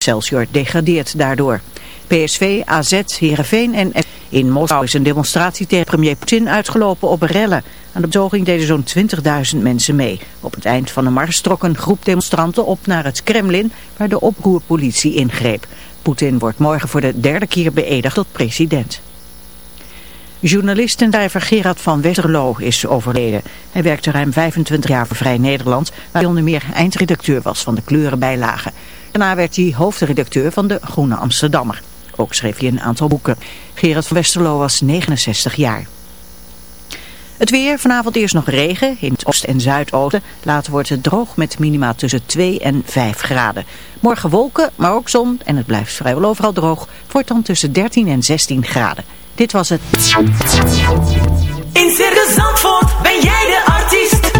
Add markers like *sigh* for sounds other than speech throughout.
Excelsior degradeert daardoor. PSV, AZ, Heerenveen en in Moskou is een demonstratie tegen premier Poetin uitgelopen op rellen. Aan de betoging deden zo'n 20.000 mensen mee. Op het eind van de mars trok een groep demonstranten op naar het Kremlin waar de oproerpolitie ingreep. Poetin wordt morgen voor de derde keer beëdigd tot president. Journalist en drijver Gerard van Westerlo is overleden. Hij werkte ruim 25 jaar voor Vrij Nederland, waar hij onder meer eindredacteur was van de kleurenbijlagen. Daarna werd hij hoofdredacteur van de Groene Amsterdammer. Ook schreef hij een aantal boeken. Gerard van Westerlo was 69 jaar. Het weer, vanavond eerst nog regen in het oost- en zuidoosten. Later wordt het droog met minima tussen 2 en 5 graden. Morgen wolken, maar ook zon en het blijft vrijwel overal droog. Wordt dan tussen 13 en 16 graden. Dit was het. In Circus Zandvoort ben jij de artiest.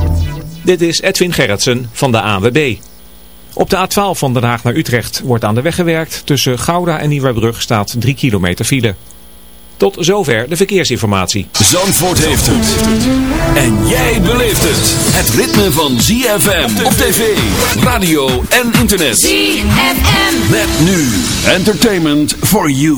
Dit is Edwin Gerritsen van de AWB. Op de A12 van Den Haag naar Utrecht wordt aan de weg gewerkt. Tussen Gouda en Nieuwebrug staat 3 kilometer file. Tot zover de verkeersinformatie. Zandvoort heeft het. En jij beleeft het. Het ritme van ZFM op tv, radio en internet. ZFM. Met nu Entertainment for You.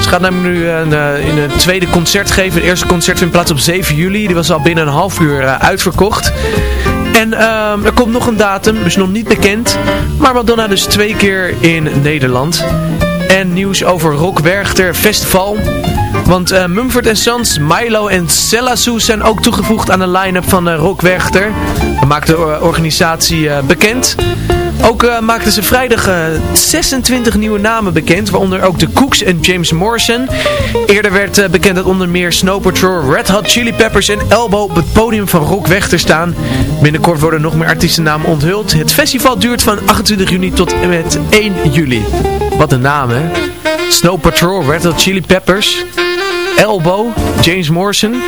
Ze gaat namelijk nu een, eh, in een tweede concert geven. Het eerste concert vindt plaats op 7 juli. Die was al binnen een half uur eh, uitverkocht. En ehm, er komt nog een datum, dus nog niet bekend. Maar Madonna dus twee keer in Nederland. En nieuws over Rock Festival. Want eh, Mumford Sons, Milo en Sue zijn ook toegevoegd aan de line-up van eh, Rock Werchter. Dat maakt de eh, organisatie bekend. Ook maakten ze vrijdag eh, 26 nieuwe namen bekend, waaronder ook de Cooks en James Morrison. Eerder werd bekend dat onder meer Snow Patrol, Red Hot Chili Peppers en Elbow op het podium van Rock Weg te staan. Binnenkort worden nog meer artiestennamen onthuld. Het festival duurt van 28 juni tot en met 1 juli. Wat een naam hè. Snow Patrol, Red Hot Chili Peppers, Elbow, James Morrison.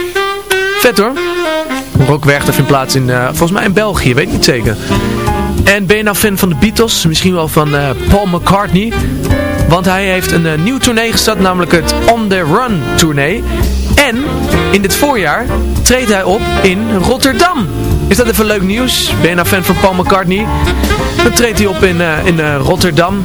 Vet hoor. Rock Werchter vindt plaats in, eh, volgens mij in België, weet niet zeker. En ben je nou fan van de Beatles? Misschien wel van eh, Paul McCartney. Want hij heeft een eh, nieuw tournee gestart, namelijk het On The Run tournee. En in dit voorjaar treedt hij op in Rotterdam. Is dat even leuk nieuws? Ben je nou fan van Paul McCartney? Dan treedt hij op in, in Rotterdam.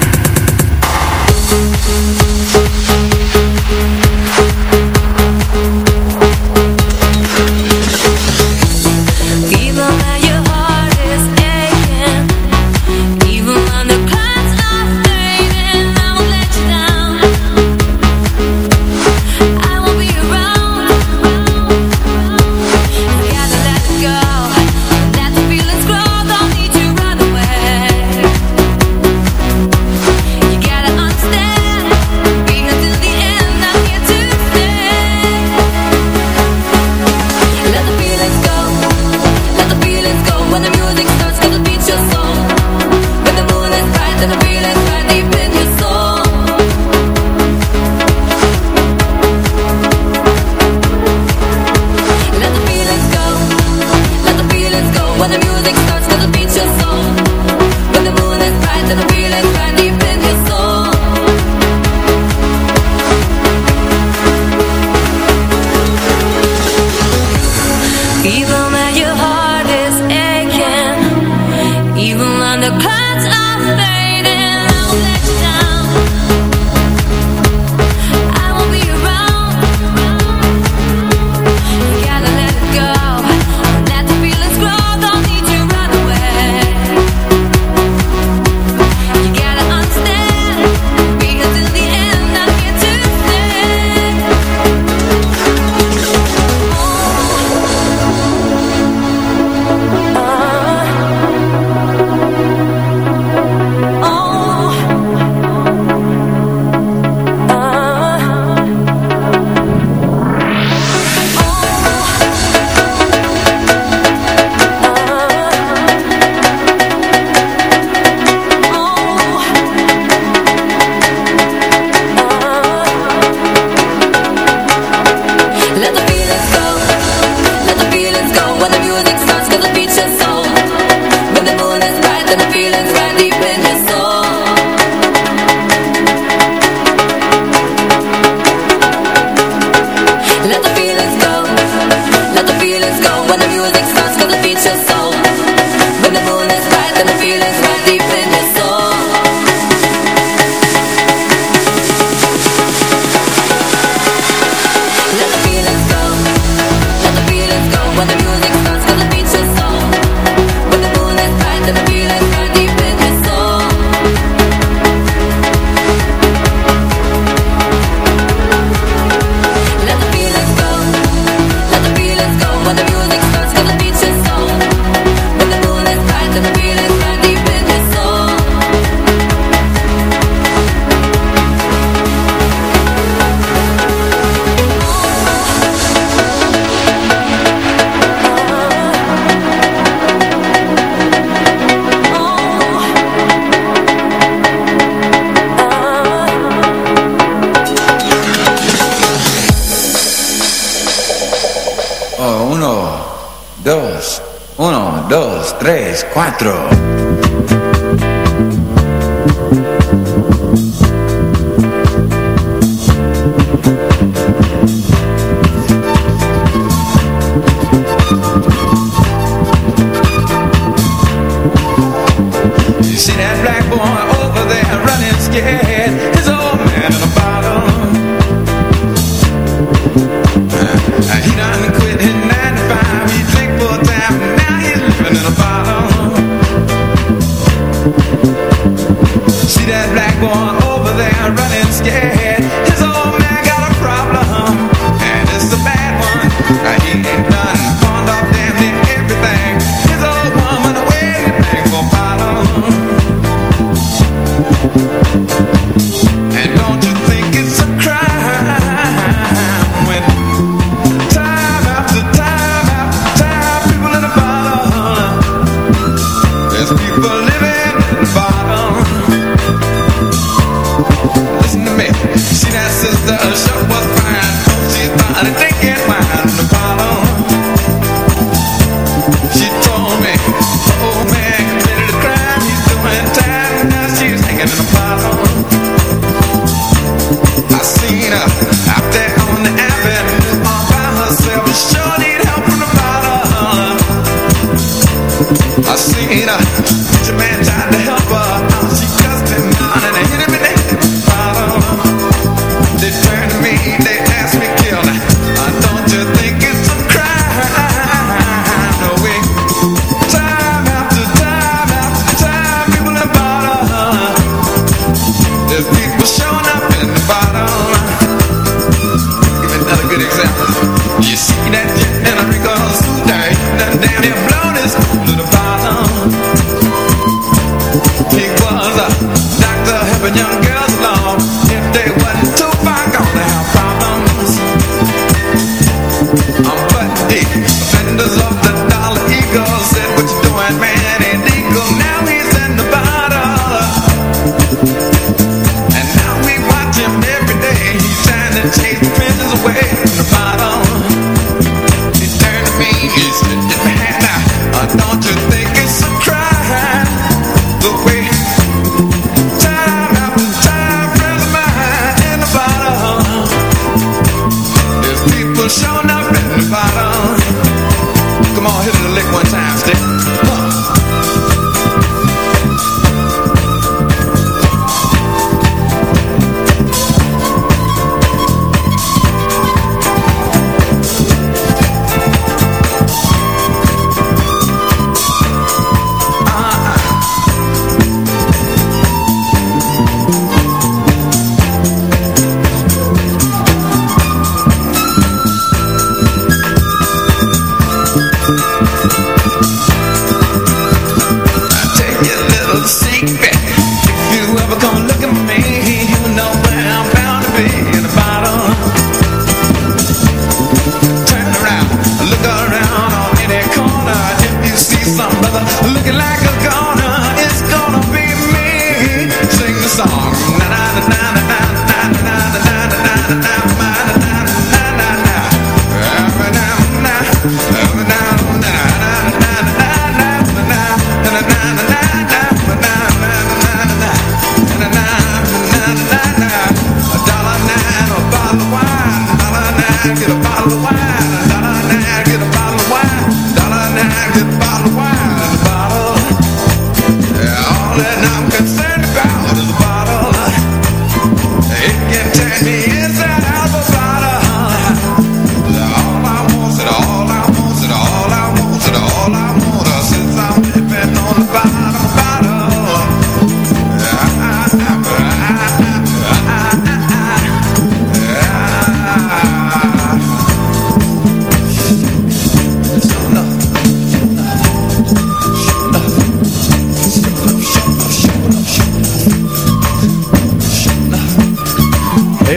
3, 4.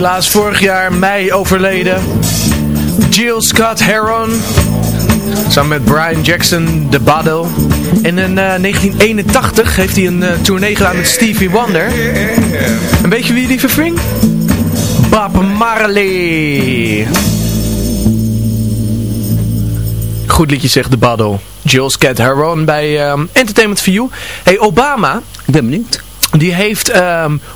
Helaas vorig jaar mei overleden. Jill Scott Heron. Samen met Brian Jackson, de Baddle. En in eh, 1981 heeft hij een eh, tournee gedaan met Stevie Wonder. En weet je wie die verving? Bob Marley. Goed liedje zegt de Baddle. Jill Scott Heron bij ehm, Entertainment for You. Hey, Obama. Ik ben benieuwd. Die heeft ehm,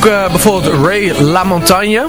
Ook eh, bijvoorbeeld Ray LaMontagne.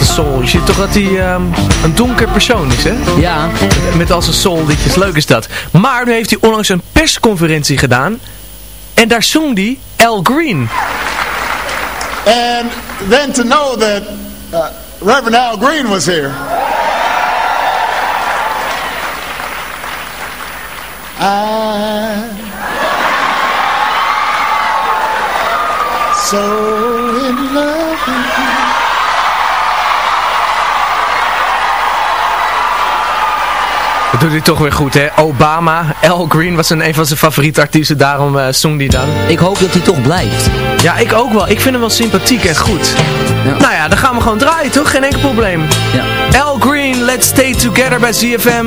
Ja, echt een soul. Je ziet toch dat hij ehm, een donker persoon is, hè? Ja. Met al zijn soul liedjes. Leuk is dat. Maar nu heeft hij onlangs een persconferentie gedaan. En daar zong hij Al Green. And then to know that uh, Reverend Al Green was here. I so in love Dat doet hij toch weer goed, hè? Obama, Al Green was een, een van zijn favoriete artiesten, daarom eh zong hij dan. Ik hoop dat hij toch blijft. Ja, ik ook wel. Ik vind hem wel sympathiek en goed. Ja. Nou ja, dan gaan we gewoon draaien, toch? Geen enkel probleem. Ja. Al Green, Let's Stay Together bij ZFM.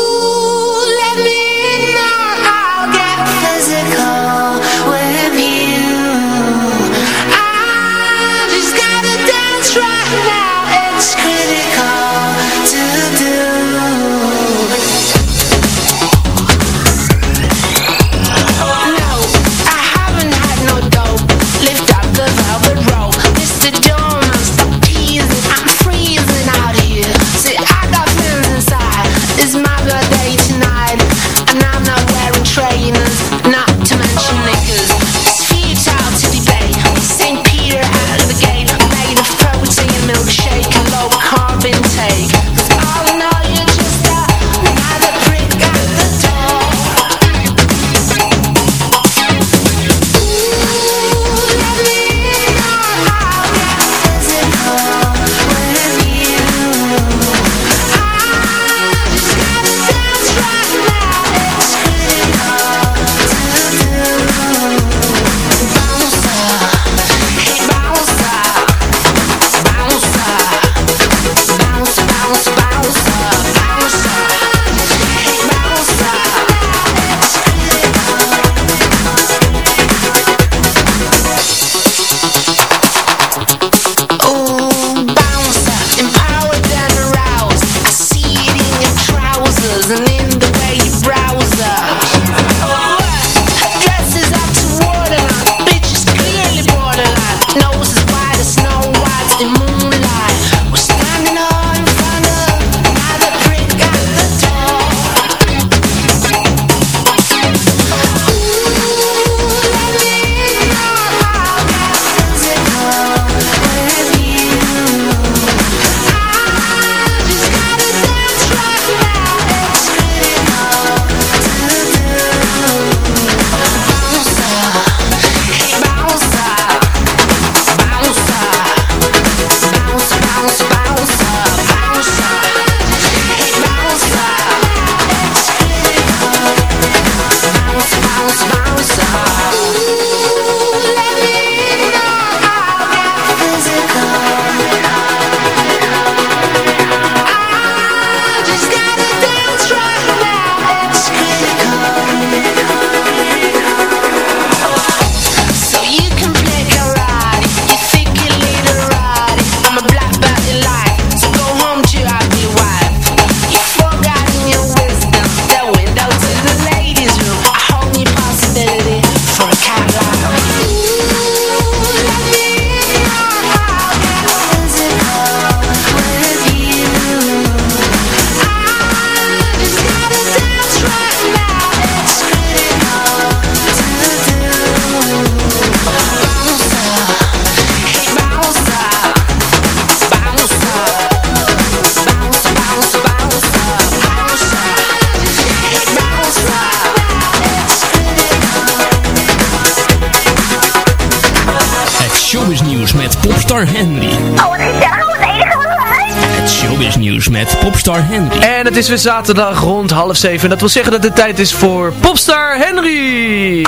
Is weer zaterdag rond half zeven. En dat wil zeggen dat het tijd is voor Popstar Henry.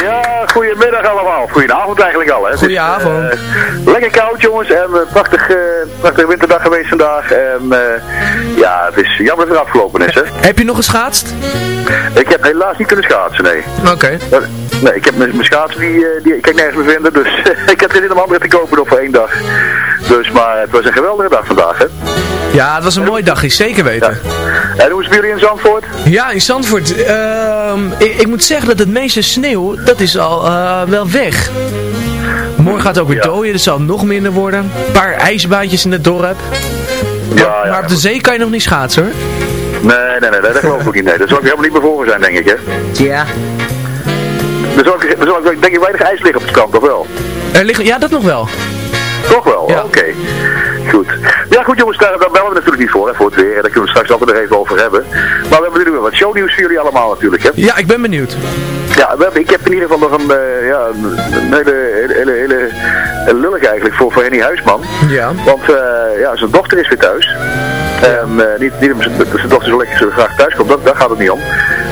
Ja, goedemiddag allemaal. Goedenavond eigenlijk al. Hè. Het is, Goedenavond. eh, lekker koud jongens en uh, prachtig, eh, prachtige winterdag geweest vandaag. En eh, ja, het is jammer dat het afgelopen is. Hè. Heb je nog geschaatst? Ik heb helaas niet kunnen schaatsen, nee. Oké. Eh, Nee, ik heb mijn schaatsen, die, eh, die ik kan nergens meer vinden. Dus *laughs* ik heb er zin om andere te kopen nog voor één dag. Dus, maar het was een geweldige dag vandaag, hè. Ja, het was een mooie dag, zeker weten. En hoe is het jullie in Zandvoort? Ja, in Zandvoort. ehm, ik, ik moet zeggen dat het meeste sneeuw, dat is al eh, wel weg. Morgen gaat het ook weer dooien, dus het zal nog minder worden. Een paar ijsbaantjes in het dorp. Ja, ja. Maar op de zee kan je nog niet schaatsen hoor. Nee, nee, nee, dat geloof ik ook niet. Nee. Daar zal ik helemaal niet meer voor zijn, denk ik, hè. Ja. Er zal, er zal denk ik weinig ijs liggen op het strand, of wel? Er liggen, ja, dat nog wel. Toch wel? Oké. Goed. Ja goed jongens, daar, daar bellen we natuurlijk niet voor, hè, voor het weer. Daar kunnen we straks altijd nog even over hebben. Maar we hebben nu wat shownieuws voor jullie allemaal natuurlijk, hè. Ja, ik ben benieuwd. Ja, we hebben, ik heb in ieder geval nog een, eh, ja, een, hele, hele, hele, hele lullig eigenlijk voor, voor Henny Huisman. Ja. Want eh, ja, zijn dochter is weer thuis. En eh, niet, niet omdat zijn dochter zo lekker zo graag thuis komt, dat, daar gaat het niet om.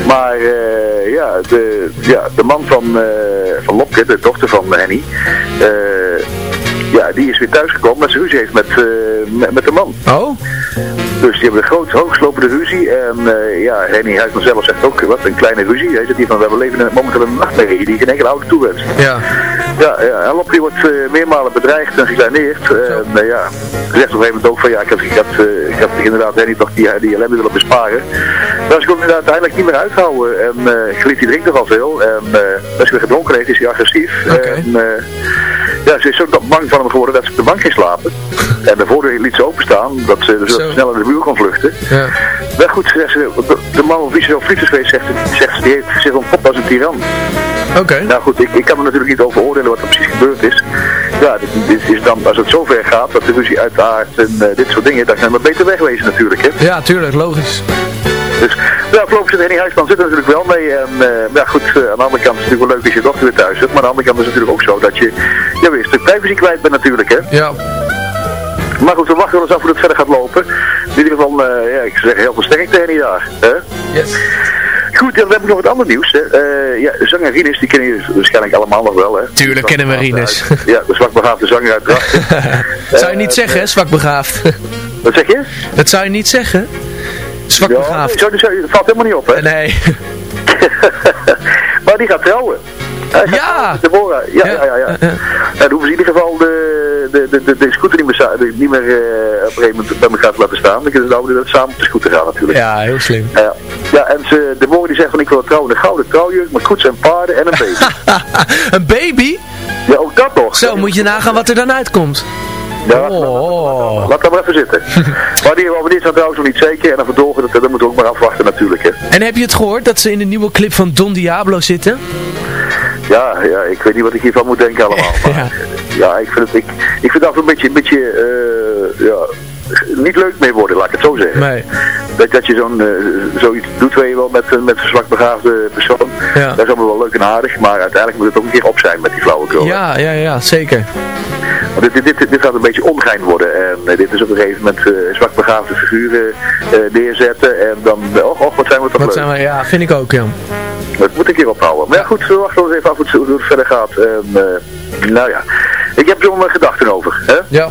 Maar eh, ja, de, ja, de man van, eh van Lopke, de dochter van Henny, eh, ja, die is weer thuisgekomen met zijn ruzie heeft met, eh, met, met de man. Oh? Dus die hebben een groot, hoogslopende ruzie. En eh, ja, Henny Huisman zelf zegt ook, wat een kleine ruzie. Hij zegt hier van, we leven in- momenteel een nachtmerrie die geen enkele auto toewenst. Ja. Ja, ja en Lopke wordt eh, meermalen bedreigd en gekleineerd. En ja, zegt op een gegeven moment ook van, ja, ik had, ik had, eh, ik had inderdaad Henny toch die, die ellende willen besparen. Maar ze kon hem uiteindelijk niet meer uithouden. En uh, die drinkt nogal veel. En uh, als hij weer gedronken heeft, is hij agressief. En, uh, Ja, ze is zo bang van hem geworden dat ze op de bank ging slapen. En de voordeur liet ze openstaan, dat ze dus snel naar de muur kon vluchten. Ja. Maar goed, zegt ze, de, man op wie ze zo is geweest, zegt, ze- zegt ze, die heeft zich ontpopt als een tiran. Oké. Nou goed, ik, ik kan me natuurlijk niet over oordelen wat er precies gebeurd is. Ja, dit, dit is dan, als het zover gaat, dat de ruzie uitaardt en eh, dit soort dingen, dan kan maar beter wegwezen natuurlijk, hè. Ja, tuurlijk, logisch. Dus ja, voorlopig zit Henny Huisman zit er natuurlijk wel mee. En eh, ja, goed, eh, aan de andere kant is het natuurlijk wel leuk als je dochter weer thuis hebt. Maar aan de andere kant is het natuurlijk ook zo dat je ja, weer een stuk privacy kwijt bent natuurlijk, hè. Ja. Maar goed, we wachten wel eens af hoe het verder gaat lopen. In ieder geval, eh, ja, ik zeg heel veel sterkte Henny daar. Hè? Yes. Goed, dan heb ik nog wat ander nieuws. Hè. Ja, zanger Rinus, die kennen jullie waarschijnlijk allemaal nog wel, hè. Tuurlijk kennen we Rinus. Ja, de zwakbegaafde zanger uit Drachten. Dat *laughs* zou je niet zeggen, hè, zwak begaafd. Wat zeg je? Dat zou je niet zeggen. Zwak Ja, begaafd. zo, zo, dat valt helemaal niet op, hè. Nee. *laughs* maar die gaat trouwen. Hij gaat Ja! Deborah. Ja, ja, ja. ja. En dan hoeven ze in ieder geval de, de, de, de, de scooter niet meer, niet meer eh, op een gegeven moment bij elkaar te laten staan. Dan kunnen ze nou samen op de scooter gaan natuurlijk. Ja, heel slim. Ja, ja en ze, Deborah die zegt van ik wil trouwen een gouden trouwjurk met koets en paarden en een baby. *laughs* Een baby? ja, ook dat nog. Zo, moet je nagaan wat er dan uitkomt. Ja, Oh. Laat dat maar even zitten. *laughs* maar die we niet van trouwens nog niet zeker. En dan verdorgen, dat, dat moeten we ook maar afwachten natuurlijk. Hè. En heb je het gehoord dat ze in de nieuwe clip van Don Diablo zitten? Ja, ja, ik weet niet wat ik hiervan moet denken allemaal. *laughs* Maar, Ja. ja, ik vind het, ik, ik vind het af en een beetje, een beetje eh, ja, niet leuk mee worden, laat ik het zo zeggen. Nee. Dat, dat je zo'n, eh, zoiets doet, weet je wel, met, een- met een zwakbegaafde persoon. Ja. Dat is allemaal wel leuk en aardig, maar uiteindelijk moet het ook een keer op zijn met die flauwekul. Ja, ja, ja, zeker. Want dit, dit, dit, dit gaat een beetje ongein worden. En eh, dit is op een gegeven moment eh, zwakbegaafde figuren eh, neerzetten. En dan, eh, och, och, wat zijn we toch Wat leuk. zijn we, ja, vind ik ook, ja. Dat moet ik hier ophouden. Maar ja, goed, we wachten eens even af hoe het, hoe het verder gaat. En, eh, nou ja, ik heb er mijn gedachten over. Hè? Ja.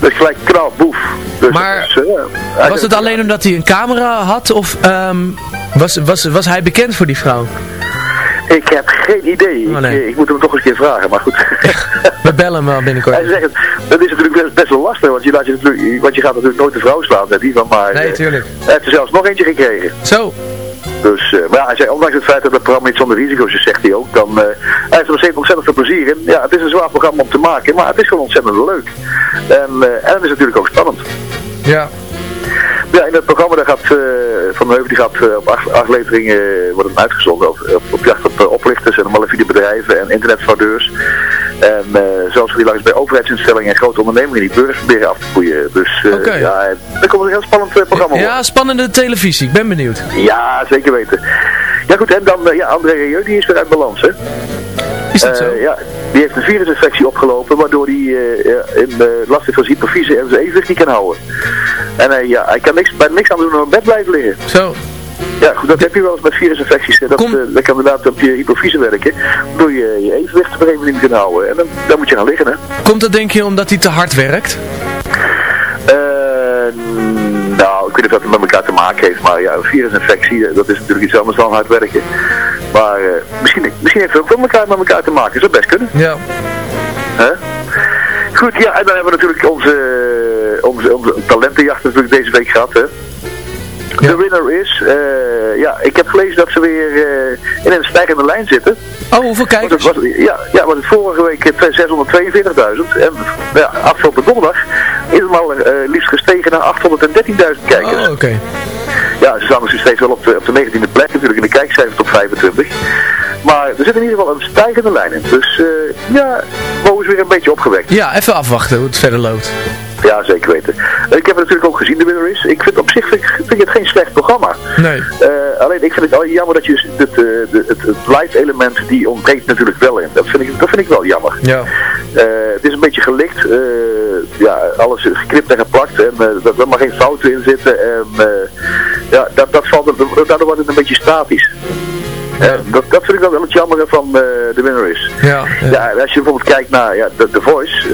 Dus gelijk knal, boef. Dus, Maar eh, Was het alleen omdat hij een camera had of ehm, was, was, was hij bekend voor die vrouw? Ik heb geen idee. Oh, ik, nee. eh, ik moet hem toch eens een keer vragen, maar goed. *laughs* We bellen hem wel binnenkort. Hij zegt, dat is natuurlijk best, best wel lastig, want je, laat je, natuurlijk, want je gaat natuurlijk nooit de vrouw slaan, hè, die van maar. Nee, tuurlijk. Hij heeft er zelfs nog eentje gekregen. Zo. Dus, eh, maar ja, hij zei, ondanks het feit dat het programma niet zonder risico's is, zegt hij ook, dan, eh, hij heeft er nog ontzettend veel plezier in. Ja, het is een zwaar programma om te maken, maar het is gewoon ontzettend leuk. En, eh, en het is natuurlijk ook spannend. Ja. Ja, in het programma daar gaat, eh, Van de Heuvel die gaat eh, op acht afleveringen eh, wordt het uitgezonden op, op, op jacht op oplichters en malafide bedrijven en internetfraudeurs. En eh zelfs die langs bij overheidsinstellingen en grote ondernemingen die burgers proberen af te poeien. Dus Oké. ja, dat komt een heel spannend programma worden. Ja, spannende televisie. Ik ben benieuwd. Ja, zeker weten. Ja goed, en dan, ja, André Rieu, die is weer uit balans, hè. Is dat Eh, zo? Ja, die heeft een virusinfectie opgelopen, waardoor hij eh, eh, last heeft van hypofyse en zijn evenwicht niet kan houden. En hij, ja, hij kan niks, bij niks aan doen dan op bed blijven liggen. Zo. Ja, goed, dat heb je wel eens met virusinfecties. Dat, Kom. dat kan inderdaad op je hypofyse werken, waardoor je je evenwicht op een gegeven moment niet kan houden. En dan, dan moet je gaan liggen, hè. Komt dat denk je omdat hij te hard werkt? Eh, nou, ik weet niet of dat het met elkaar te maken heeft, maar ja, een virusinfectie, eh, dat is natuurlijk iets anders dan hard werken. Maar eh, misschien, misschien heeft het ook wel elkaar met elkaar te maken, zou best kunnen. Ja. Hè? Goed, ja, en dan hebben we natuurlijk onze, onze, onze talentenjacht natuurlijk deze week gehad, hè. De winner is, eh, ja, ik heb gelezen dat ze weer eh, in een stijgende lijn zitten. Oh, hoeveel kijkers? was, ja, ja, want het vorige week eh, 642.000 en ja, afgelopen donderdag maar eh, liefst gestegen naar 813.000 kijkers. Oh, oké. Ja, ze staan dus steeds wel op de, op de 19e plek natuurlijk in de kijkcijfers tot 25. Maar er zit in ieder geval een stijgende lijn in. Dus eh, ja, Bo is weer een beetje opgewekt. Ja, even afwachten hoe het verder loopt. Ja, zeker weten. Eh, Ik heb het natuurlijk ook gezien, de winner is. Ik vind op zich vind, ik- vind ik het geen slecht programma. Nee. Eh, alleen ik vind het jammer dat je het, eh, de, het, het live element die ontbreekt natuurlijk wel in. Dat vind ik, dat vind ik wel jammer. Ja. Eh, het is een beetje gelikt. eh, ja, alles geknipt en geplakt. En dat, er mag geen fouten in zitten. En ja, dat, dat valt, daardoor wordt het een beetje statisch. Ja. dat, dat vind ik wel wel het jammer van uh, de winner is. Ja, ja. als je bijvoorbeeld kijkt naar ja, The, The Voice,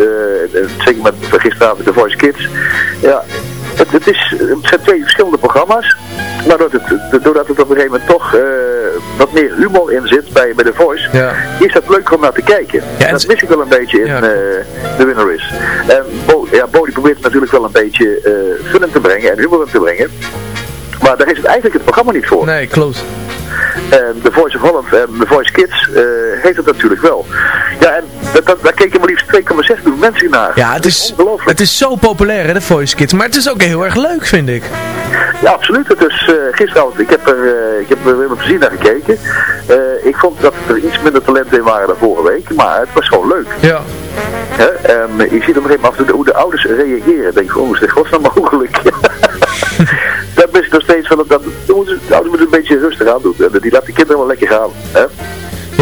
uh, zeker met gisteravond The Voice Kids, ja, het, het, is, het zijn twee verschillende programma's. Maar doordat het, doordat het op een gegeven moment toch eh, wat meer humor in zit bij, bij The Voice, Ja. is dat leuk om naar te kijken. Ja, en dat mis ik wel een beetje in Ja, eh The Winner Is. En Bo, ja, Bo die probeert natuurlijk wel een beetje eh fun in te brengen en humor in te brengen. Maar daar is het eigenlijk het programma niet voor. Nee, klopt. En The Voice of Holland en The Voice Kids eh, heeft het natuurlijk wel. Ja, en dat, dat, daar keken maar liefst 2,6 miljoen mensen naar. Ja, het is, het is zo populair hè, de Voice Kids. Maar het is ook heel erg leuk, vind ik. Ja, absoluut. Het is eh gisteravond, ik heb er, eh, ik heb er weer met plezier naar gekeken. Ik vond dat er iets minder talenten in waren dan vorige week, maar het was gewoon leuk. Ja. Hè? En je ziet op een gegeven moment hoe de ouders reageren. Ik denk van, oh, is dit godsnaam mogelijk? Rustig aan doen. Die laten de kinderen wel lekker gaan. Hè?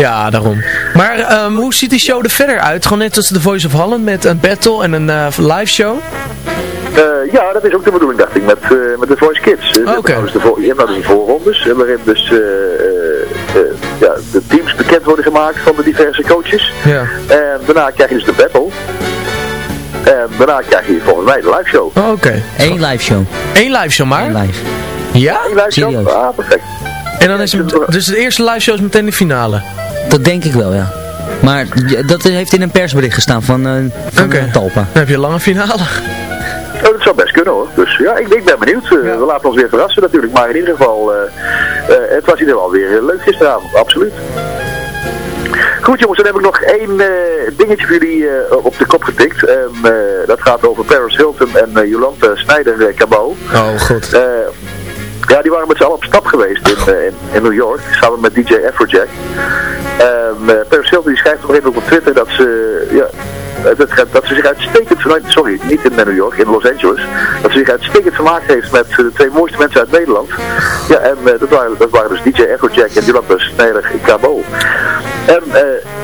Ja, daarom. Maar ehm, hoe ziet die show er verder uit? Gewoon net als The Voice of Holland met een battle en een eh, live show? Eh, ja, dat is ook de bedoeling, dacht ik, met, eh, met de Voice Kids. Oké. dus de je hebt nou die voorrondes, waarin dus eh, eh, eh, ja, de teams bekend worden gemaakt van de diverse coaches. Ja. En daarna krijg je dus de battle. En daarna krijg je volgens mij de live show. Oh, Oké. Eén live show. Eén live show maar? Eén live. Ja? Eén live show? Serieus? Ah, perfect. En dan is het, dus de eerste live show is meteen de finale? Dat denk ik wel, ja. Maar dat heeft in een persbericht gestaan van, eh van eh, Talpa. Dan heb je een lange finale. Oh, dat zou best kunnen hoor. Dus ja, ik, ik ben benieuwd. Eh, We laten ons weer verrassen natuurlijk. Maar in ieder geval, eh, eh, het was in ieder geval weer leuk gisteravond. Absoluut. Goed jongens, dan heb ik nog één eh, dingetje voor jullie eh, op de kop getikt. En, eh, dat gaat over Paris Hilton en eh, Jolante Snijder uh, Cabot. Oh, goed. Ja, die waren met z'n allen op stap geweest in, eh, in, in New York, samen met DJ Afrojack. Paris Hilton die schrijft gegeven moment op Twitter dat ze, ja, dat, dat ze zich uitstekend vanuit, sorry, niet in New York, in Los Angeles, dat ze zich uitstekend vermaakt heeft met eh, de twee mooiste mensen uit Nederland. Ja, en dat, waren, dat waren dus DJ Afrojack en Jolanta Snijder Cabo. En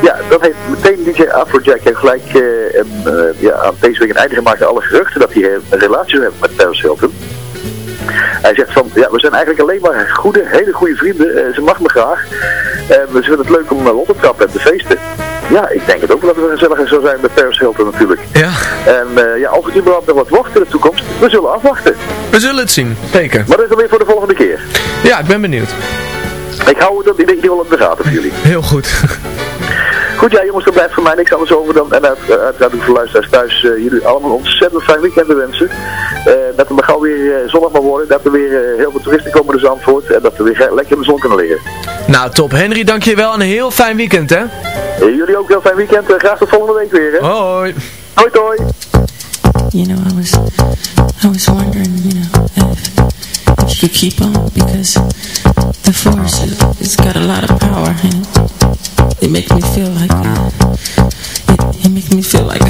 ja, dat heeft meteen DJ Afrojack heeft gelijk ja, aan deze week een einde gemaakt aan alle geruchten dat hij een relatie hebben met Paris Hilton. Hij zegt van, ja, we zijn eigenlijk alleen maar goede, hele goede vrienden. Eh, ze mag me graag. En we vinden het leuk om naar Londen te trappen en te feesten. Ja, ik denk het ook wel dat we gezelliger zou zijn met Paris Hilton natuurlijk. Ja. En eh, ja, of het überhaupt nog wat wordt in de toekomst, we zullen afwachten. We zullen het zien. Zeker. Maar dat is dan weer voor de volgende keer. Ja, ik ben benieuwd. Ik hou het in ieder geval in de gaten voor jullie. Heel goed. Goed, ja jongens, er blijft voor mij niks anders over dan, en uit- uiteraard voor luisteraars thuis, eh, jullie allemaal een ontzettend fijn weekend te wensen. Eh, dat het maar gauw weer eh, zonnig mag worden, dat er weer eh, heel veel toeristen komen naar Zandvoort en dat we weer lekker in de zon kunnen liggen. Nou, top. Henry, dankjewel en een heel fijn weekend, hè? Eh, jullie ook een heel fijn weekend, Eh, graag tot volgende week weer. Hè? Hoi. Hoi, hoi. You know, I was, I was wondering, you know, if, if you could keep on because the force, it's got a lot of power and it, it makes me feel like, it, it makes me feel like,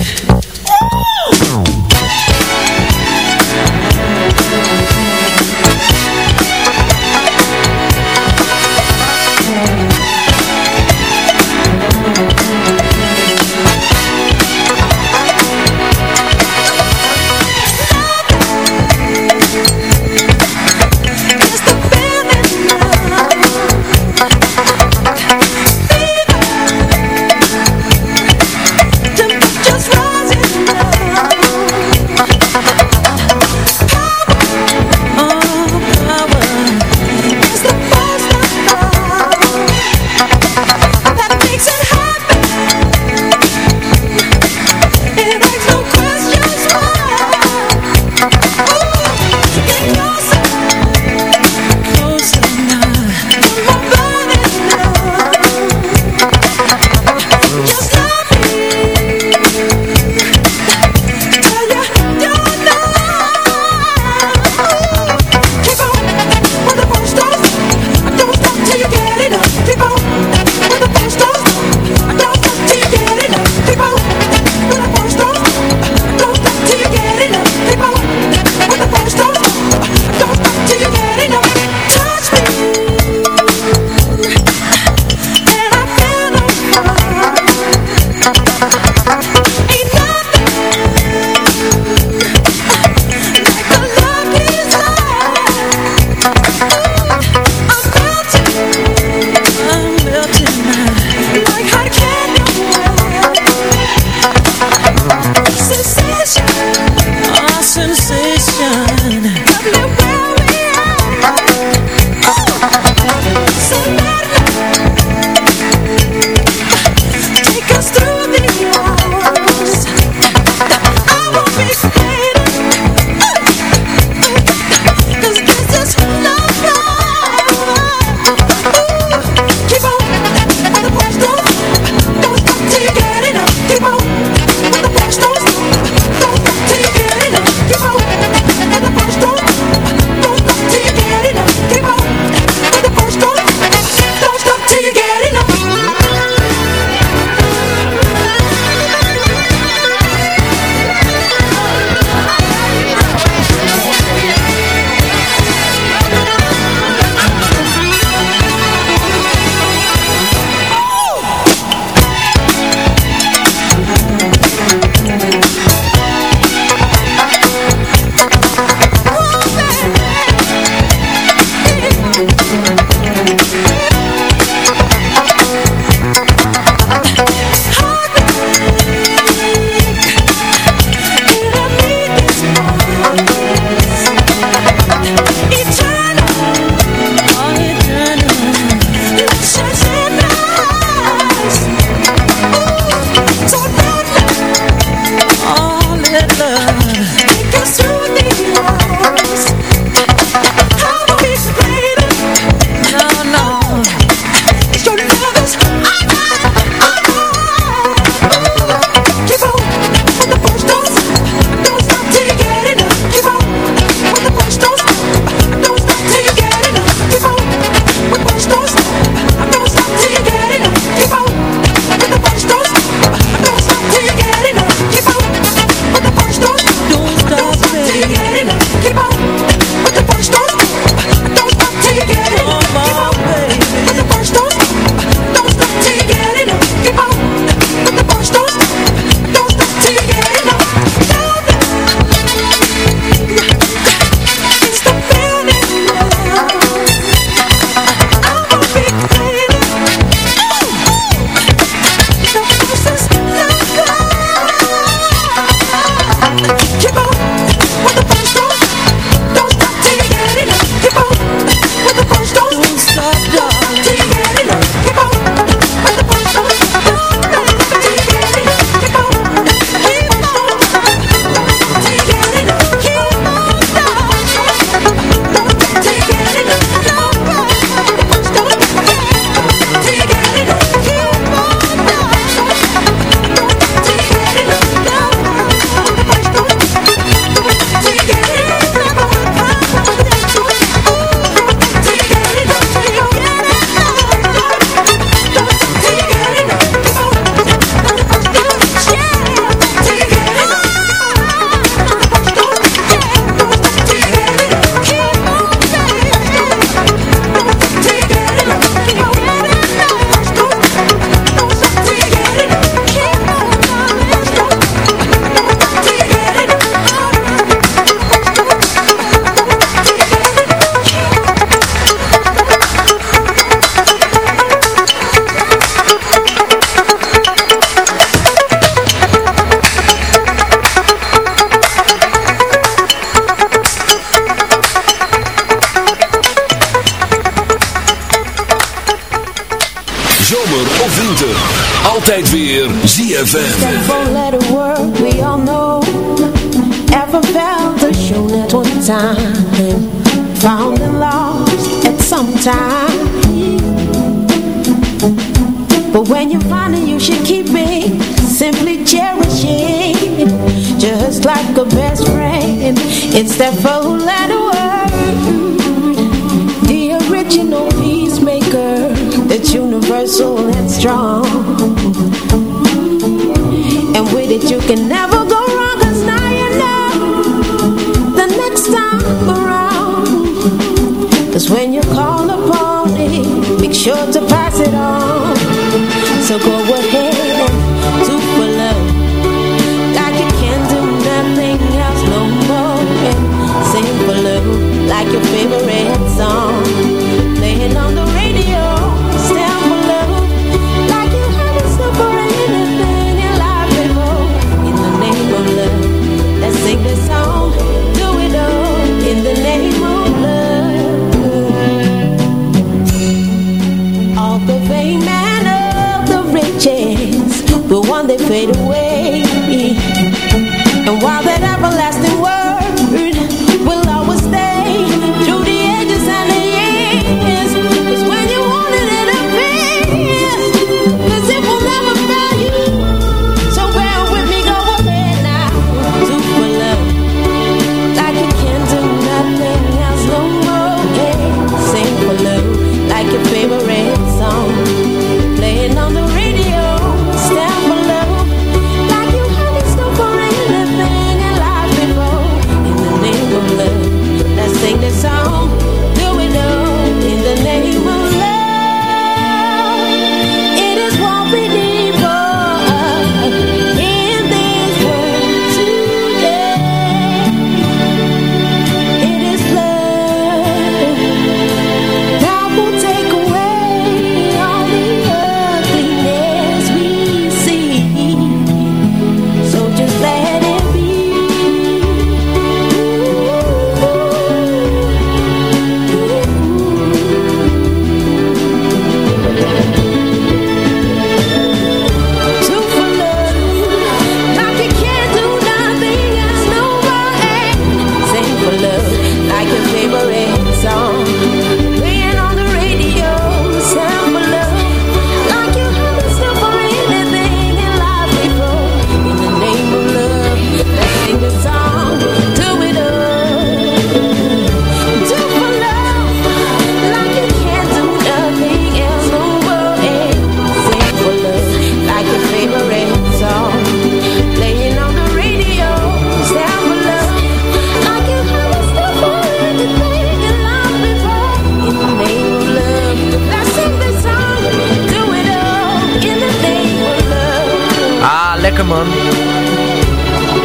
ZFM. That four-letter work, we all know. Ever felt the show at one time? Found and lost at some time. But when you find it, you should keep it. Simply cherish it. Just like a best friend. It's that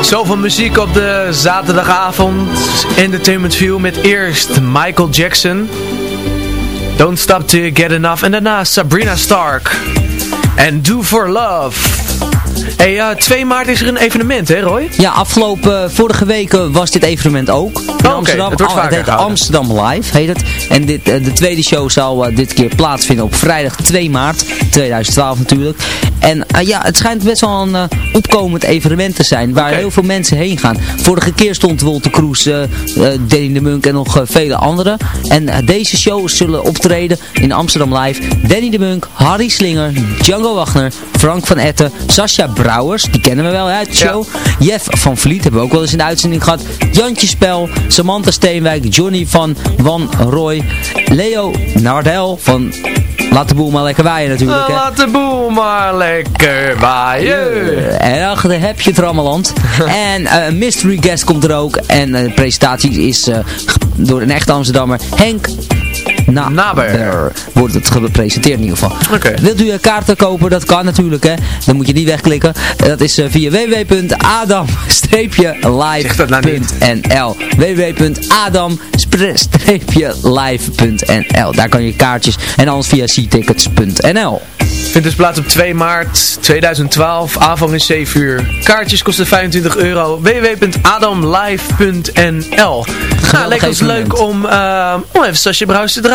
Zoveel muziek op de zaterdagavond. Entertainment View met eerst Michael Jackson. Don't Stop To Get Enough. En daarna Sabrina Stark. En Do For Love. Hey, eh, 2 maart is er een evenement hè Roy? Ja, afgelopen eh, vorige weken was dit evenement ook. In oké, Amsterdam. het wordt Ah, vaker heet gehouden. Amsterdam Live, heet het. En dit, eh, de tweede show zal dit keer plaatsvinden op vrijdag 2 maart 2012 natuurlijk. En eh, ja, het schijnt best wel een eh, opkomend evenement te zijn, waar heel veel mensen heen gaan. Vorige keer stond Wolter Kroes, eh, Danny de Munk en nog vele anderen. En deze shows zullen optreden in Amsterdam Live. Danny de Munk, Harry Slinger, Django Wagner, Frank van Etten, Sascha Brouwers, die kennen we wel uit de show. Jeff van Vliet, hebben we ook wel eens in de uitzending gehad. Jantje Spel, Samantha Steenwijk, Johnny van Van Roy, Leo Nardel van Laat de boel maar lekker waaien natuurlijk. hè. Laat de boel maar lekker waaien. En achter heb je het Rammeland. en eh, een mystery guest komt er ook. En eh, de presentatie is eh, door een echte Amsterdammer. Henk Naber. Wordt het gepresenteerd in ieder geval. Wilt u eh, kaarten kopen? Dat kan natuurlijk hè. Dan moet je die wegklikken. Dat is eh, via www.adam-live.nl www.adam-live.nl Daar kan je kaartjes en anders via ctickets.nl Vindt dus plaats op 2 maart 2012. Aanvang is 7 uur. Kaartjes kosten 25 euro. www.adamlive.nl Nou, leek ons evenement. leuk om, om even Sascha Brouwers te draaien.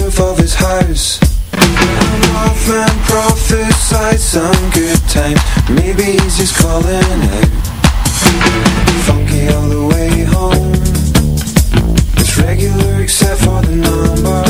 roof of his house A northman prophesied some good times. Maybe he's just calling out Funky all the way home. It's regular except for the number.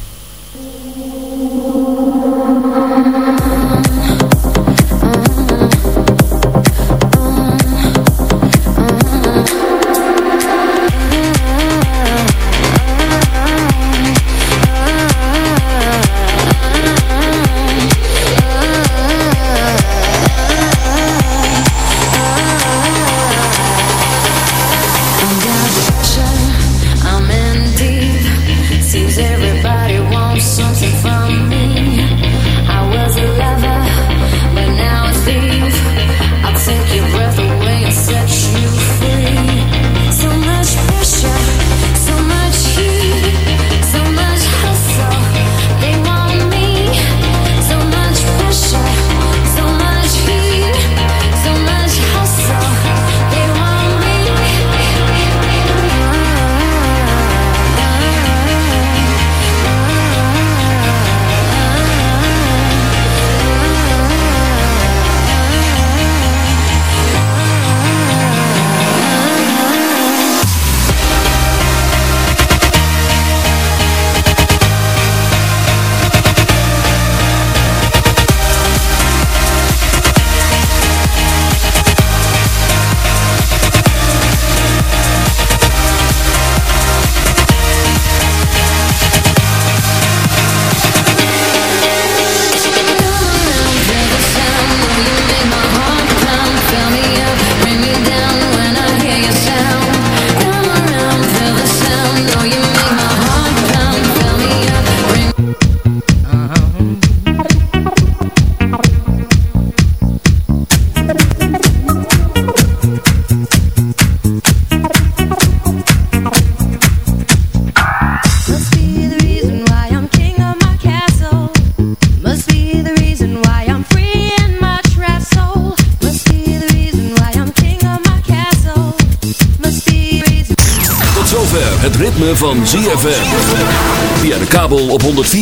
104.5.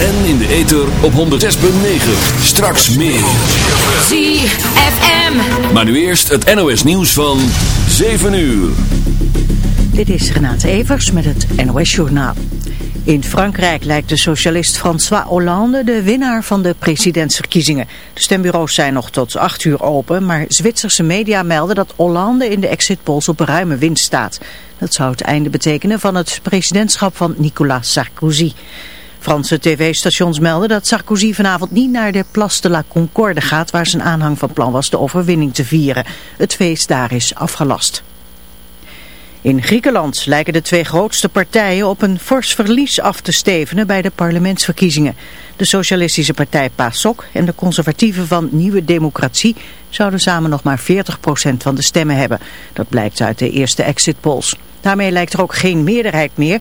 En in de ether op 106.9. Straks meer. ZFM. Maar nu eerst het NOS nieuws van 7 uur. Dit is Renate Evers met het NOS Journaal. In Frankrijk lijkt de socialist François Hollande de winnaar van de presidentsverkiezingen. De stembureaus zijn nog tot 8 uur open, maar Zwitserse media melden dat Hollande in de exit polls op ruime winst staat. Dat zou het einde betekenen van het presidentschap van Nicolas Sarkozy. Franse tv-stations melden dat Sarkozy vanavond niet naar de Place de la Concorde gaat... waar zijn aanhang van plan was de overwinning te vieren. Het feest daar is afgelast. In Griekenland lijken de twee grootste partijen op een fors verlies af te stevenen bij de parlementsverkiezingen. De socialistische partij PASOK en de conservatieven van Nieuwe Democratie zouden samen nog maar 40% van de stemmen hebben. Dat blijkt uit de eerste exit polls. Daarmee lijkt er ook geen meerderheid meer.